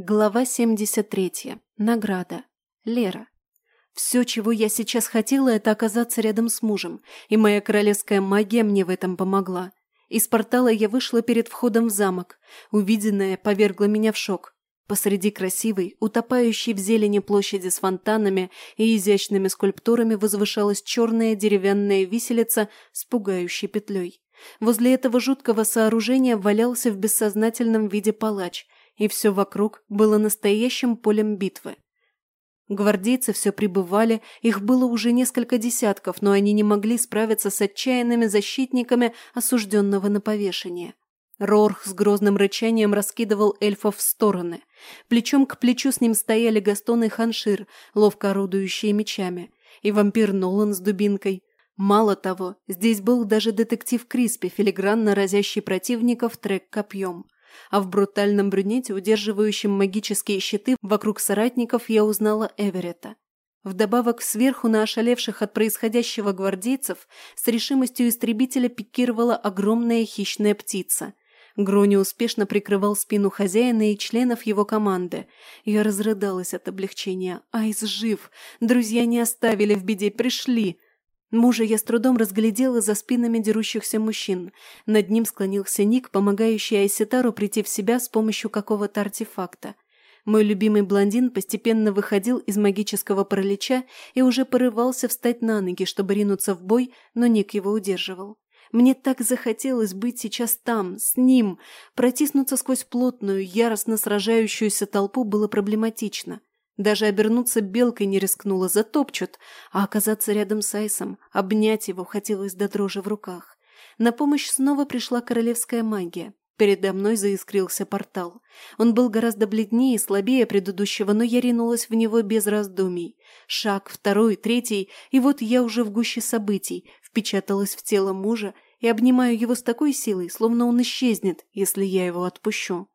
Глава 73. Награда. Лера. Все, чего я сейчас хотела, это оказаться рядом с мужем, и моя королевская магия мне в этом помогла. Из портала я вышла перед входом в замок. Увиденное повергло меня в шок. Посреди красивой, утопающей в зелени площади с фонтанами и изящными скульптурами возвышалась черная деревянная виселица с пугающей петлей. Возле этого жуткого сооружения валялся в бессознательном виде палач – и все вокруг было настоящим полем битвы. Гвардейцы все прибывали, их было уже несколько десятков, но они не могли справиться с отчаянными защитниками осужденного на повешение. Рорх с грозным рычанием раскидывал эльфов в стороны. Плечом к плечу с ним стояли Гастон и Ханшир, ловко орудующие мечами, и вампир Нолан с дубинкой. Мало того, здесь был даже детектив Криспи, филигранно разящий противников трек копьем – а в брутальном брюнете, удерживающем магические щиты вокруг соратников, я узнала Эверетта. Вдобавок, сверху на ошалевших от происходящего гвардейцев с решимостью истребителя пикировала огромная хищная птица. Грони успешно прикрывал спину хозяина и членов его команды. Я разрыдалась от облегчения. Айс жив! Друзья не оставили в беде, пришли! Мужа я с трудом разглядела за спинами дерущихся мужчин. Над ним склонился Ник, помогающий Айситару прийти в себя с помощью какого-то артефакта. Мой любимый блондин постепенно выходил из магического паралича и уже порывался встать на ноги, чтобы ринуться в бой, но Ник его удерживал. Мне так захотелось быть сейчас там, с ним. Протиснуться сквозь плотную, яростно сражающуюся толпу было проблематично. Даже обернуться белкой не рискнула, затопчут, а оказаться рядом с Айсом, обнять его хотелось до дрожи в руках. На помощь снова пришла королевская магия. Передо мной заискрился портал. Он был гораздо бледнее и слабее предыдущего, но я ринулась в него без раздумий. Шаг, второй, третий, и вот я уже в гуще событий, впечаталась в тело мужа и обнимаю его с такой силой, словно он исчезнет, если я его отпущу.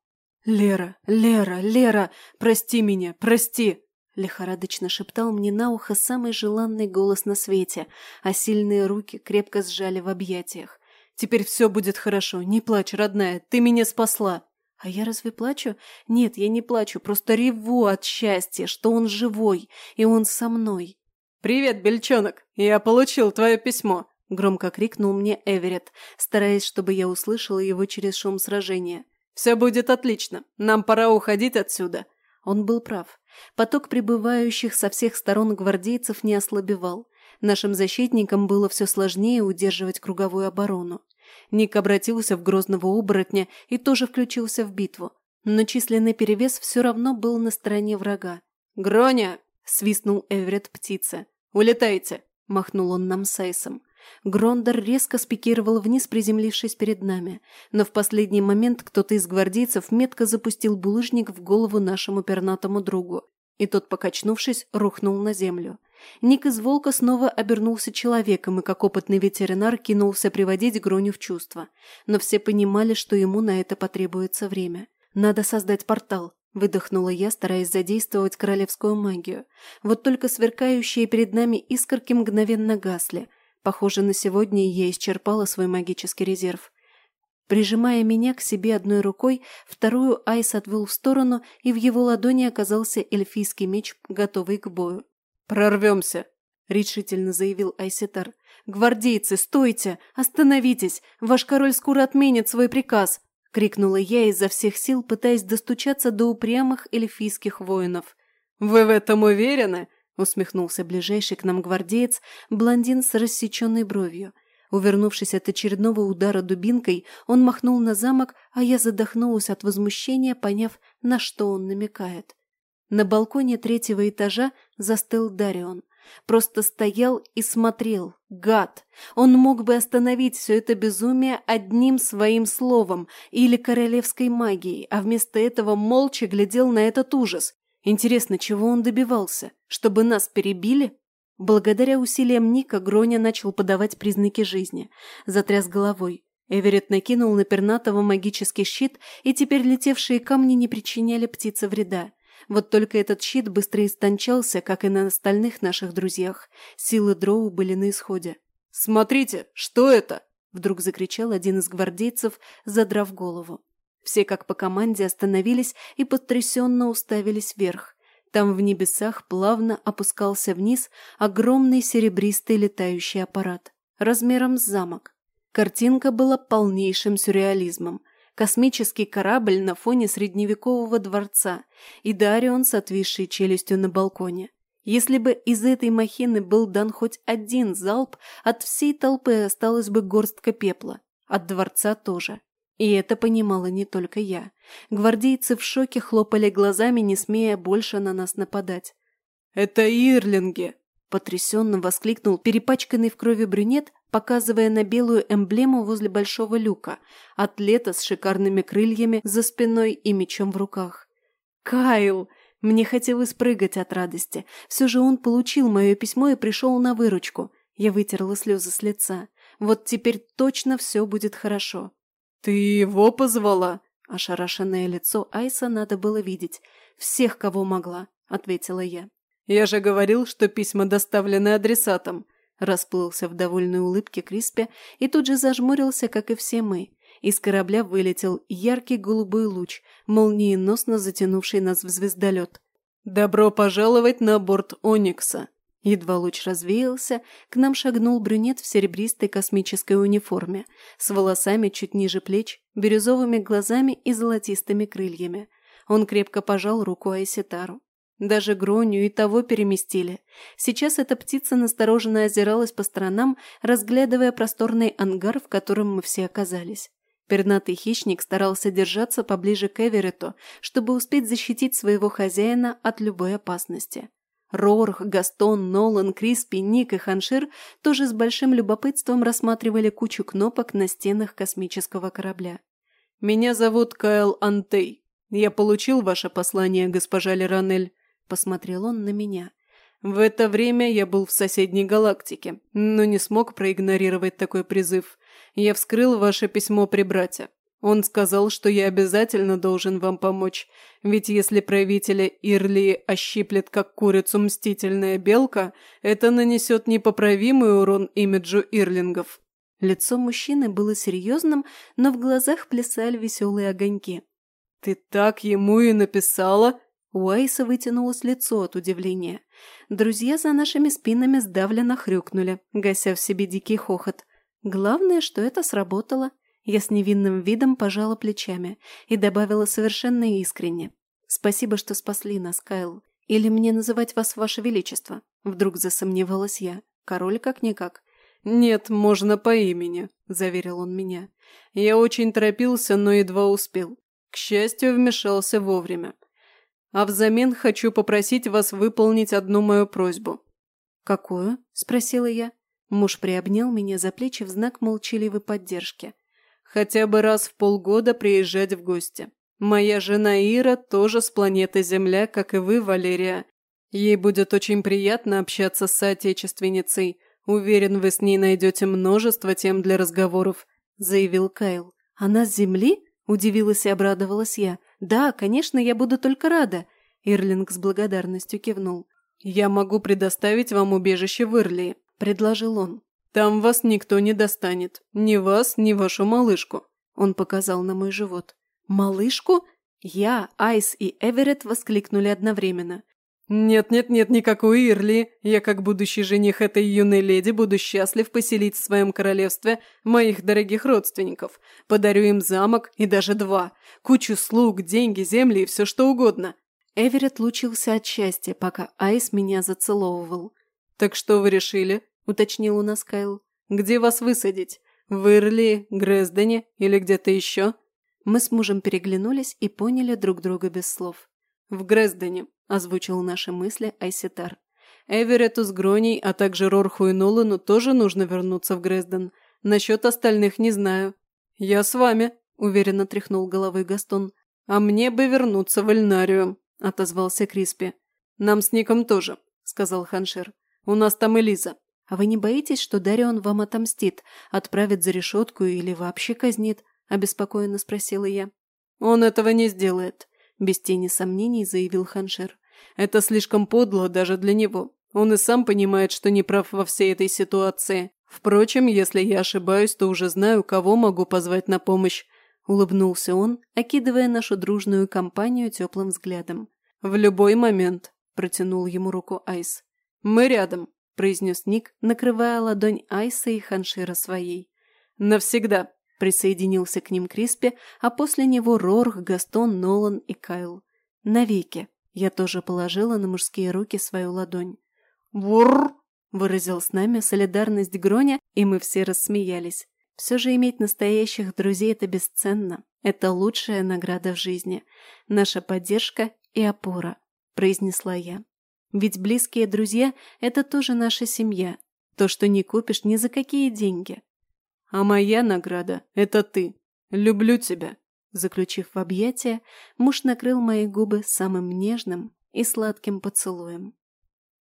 «Лера, Лера, Лера, прости меня, прости!» Лихорадочно шептал мне на ухо самый желанный голос на свете, а сильные руки крепко сжали в объятиях. «Теперь все будет хорошо, не плачь, родная, ты меня спасла!» А я разве плачу? Нет, я не плачу, просто реву от счастья, что он живой, и он со мной. «Привет, бельчонок! Я получил твое письмо!» Громко крикнул мне Эверетт, стараясь, чтобы я услышала его через шум сражения. «Все будет отлично. Нам пора уходить отсюда». Он был прав. Поток прибывающих со всех сторон гвардейцев не ослабевал. Нашим защитникам было все сложнее удерживать круговую оборону. Ник обратился в грозного оборотня и тоже включился в битву. Но численный перевес все равно был на стороне врага. «Гроня!» – свистнул Эверетт птица. «Улетайте!» – махнул он нам Сайсом. Грондер резко спикировал вниз, приземлившись перед нами, но в последний момент кто-то из гвардейцев метко запустил булыжник в голову нашему пернатому другу, и тот, покачнувшись, рухнул на землю. Ник из волка снова обернулся человеком и, как опытный ветеринар, кинулся приводить Гроню в чувство. Но все понимали, что ему на это потребуется время. «Надо создать портал», – выдохнула я, стараясь задействовать королевскую магию. Вот только сверкающие перед нами искорки мгновенно гасли – Похоже, на сегодня я исчерпала свой магический резерв. Прижимая меня к себе одной рукой, вторую Айс отвел в сторону, и в его ладони оказался эльфийский меч, готовый к бою. «Прорвемся!» – решительно заявил Айсетар. «Гвардейцы, стойте! Остановитесь! Ваш король скоро отменит свой приказ!» – крикнула я изо всех сил, пытаясь достучаться до упрямых эльфийских воинов. «Вы в этом уверены?» Усмехнулся ближайший к нам гвардеец, блондин с рассеченной бровью. Увернувшись от очередного удара дубинкой, он махнул на замок, а я задохнулась от возмущения, поняв, на что он намекает. На балконе третьего этажа застыл Дарион. Просто стоял и смотрел. Гад! Он мог бы остановить все это безумие одним своим словом или королевской магией, а вместо этого молча глядел на этот ужас. Интересно, чего он добивался? Чтобы нас перебили? Благодаря усилиям Ника Гроня начал подавать признаки жизни. Затряс головой. Эверетт накинул на пернатого магический щит, и теперь летевшие камни не причиняли птице вреда. Вот только этот щит быстро истончался, как и на остальных наших друзьях. Силы дроу были на исходе. «Смотрите, что это?» – вдруг закричал один из гвардейцев, задрав голову. Все как по команде остановились и потрясенно уставились вверх. Там в небесах плавно опускался вниз огромный серебристый летающий аппарат, размером с замок. Картинка была полнейшим сюрреализмом. Космический корабль на фоне средневекового дворца и Дарион с отвисшей челюстью на балконе. Если бы из этой махины был дан хоть один залп, от всей толпы осталась бы горстка пепла. От дворца тоже. И это понимала не только я. Гвардейцы в шоке хлопали глазами, не смея больше на нас нападать. «Это Ирлинги!» – потрясенно воскликнул перепачканный в крови брюнет, показывая на белую эмблему возле большого люка, атлета с шикарными крыльями за спиной и мечом в руках. «Кайл!» Мне хотелось прыгать от радости. Все же он получил мое письмо и пришел на выручку. Я вытерла слезы с лица. Вот теперь точно все будет хорошо. «Ты его позвала?» Ошарашенное лицо Айса надо было видеть. «Всех, кого могла», — ответила я. «Я же говорил, что письма доставлены адресатом», — расплылся в довольной улыбке Криспе и тут же зажмурился, как и все мы. Из корабля вылетел яркий голубой луч, молниеносно затянувший нас в звездолет. «Добро пожаловать на борт Оникса!» Едва луч развеялся, к нам шагнул брюнет в серебристой космической униформе, с волосами чуть ниже плеч, бирюзовыми глазами и золотистыми крыльями. Он крепко пожал руку Айситару. Даже Гроню и того переместили. Сейчас эта птица настороженно озиралась по сторонам, разглядывая просторный ангар, в котором мы все оказались. Пернатый хищник старался держаться поближе к Эверету, чтобы успеть защитить своего хозяина от любой опасности. Рорх, Гастон, Нолан, Криспи, Ник и Ханшир тоже с большим любопытством рассматривали кучу кнопок на стенах космического корабля. «Меня зовут Кайл Антей. Я получил ваше послание, госпожа Леранель», – посмотрел он на меня. «В это время я был в соседней галактике, но не смог проигнорировать такой призыв. Я вскрыл ваше письмо при брате. Он сказал, что я обязательно должен вам помочь, ведь если правителя Ирлии ощиплет как курицу мстительная белка, это нанесет непоправимый урон имиджу Ирлингов». Лицо мужчины было серьезным, но в глазах плясали веселые огоньки. «Ты так ему и написала?» У Айса вытянулось лицо от удивления. Друзья за нашими спинами сдавленно хрюкнули, гася в себе дикий хохот. Главное, что это сработало. Я с невинным видом пожала плечами и добавила совершенно искренне. «Спасибо, что спасли нас, Кайл. Или мне называть вас Ваше Величество?» Вдруг засомневалась я. Король как-никак. «Нет, можно по имени», – заверил он меня. «Я очень торопился, но едва успел. К счастью, вмешался вовремя. А взамен хочу попросить вас выполнить одну мою просьбу». «Какую?» – спросила я. Муж приобнял меня за плечи в знак молчаливой поддержки. «Хотя бы раз в полгода приезжать в гости. Моя жена Ира тоже с планеты Земля, как и вы, Валерия. Ей будет очень приятно общаться с соотечественницей. Уверен, вы с ней найдете множество тем для разговоров», – заявил Кайл. «Она с Земли?» – удивилась и обрадовалась я. «Да, конечно, я буду только рада», – Ирлинг с благодарностью кивнул. «Я могу предоставить вам убежище в Ирлии предложил он. «Там вас никто не достанет. Ни вас, ни вашу малышку». Он показал на мой живот. «Малышку?» Я, Айс и Эверетт воскликнули одновременно. «Нет-нет-нет, никакой Ирли. Я, как будущий жених этой юной леди, буду счастлив поселить в своем королевстве моих дорогих родственников. Подарю им замок и даже два. Кучу слуг, деньги, земли и все что угодно». Эверетт лучился от счастья, пока Айс меня зацеловывал. «Так что вы решили?» – уточнил у нас Кайл. «Где вас высадить? В Ирли, Грездене или где-то еще?» Мы с мужем переглянулись и поняли друг друга без слов. «В Грездене», – озвучил наши мысли Айситар. «Эверету с Гроней, а также Рорху и Нолану тоже нужно вернуться в Грезден. Насчет остальных не знаю». «Я с вами», – уверенно тряхнул головой Гастон. «А мне бы вернуться в Эльнарию», – отозвался Криспи. «Нам с Ником тоже», – сказал Ханшер. «У нас там Элиза. А вы не боитесь, что Дарион вам отомстит, отправит за решетку или вообще казнит?» – обеспокоенно спросила я. «Он этого не сделает», – без тени сомнений заявил Ханшер. «Это слишком подло даже для него. Он и сам понимает, что не прав во всей этой ситуации. Впрочем, если я ошибаюсь, то уже знаю, кого могу позвать на помощь. – улыбнулся он, окидывая нашу дружную компанию теплым взглядом. «В любой момент», – протянул ему руку Айс. «Мы рядом», – произнес Ник, накрывая ладонь Айса и Ханшира своей. «Навсегда», – присоединился к ним Криспи, а после него Рорх, Гастон, Нолан и Кайл. «Навеки», – я тоже положила на мужские руки свою ладонь. «Вурр!» – выразил с нами солидарность Гроня, и мы все рассмеялись. Все же иметь настоящих друзей – это бесценно. Это лучшая награда в жизни. Наша поддержка и опора, произнесла я. Ведь близкие друзья – это тоже наша семья. То, что не купишь ни за какие деньги. А моя награда – это ты. Люблю тебя. Заключив в объятия, муж накрыл мои губы самым нежным и сладким поцелуем.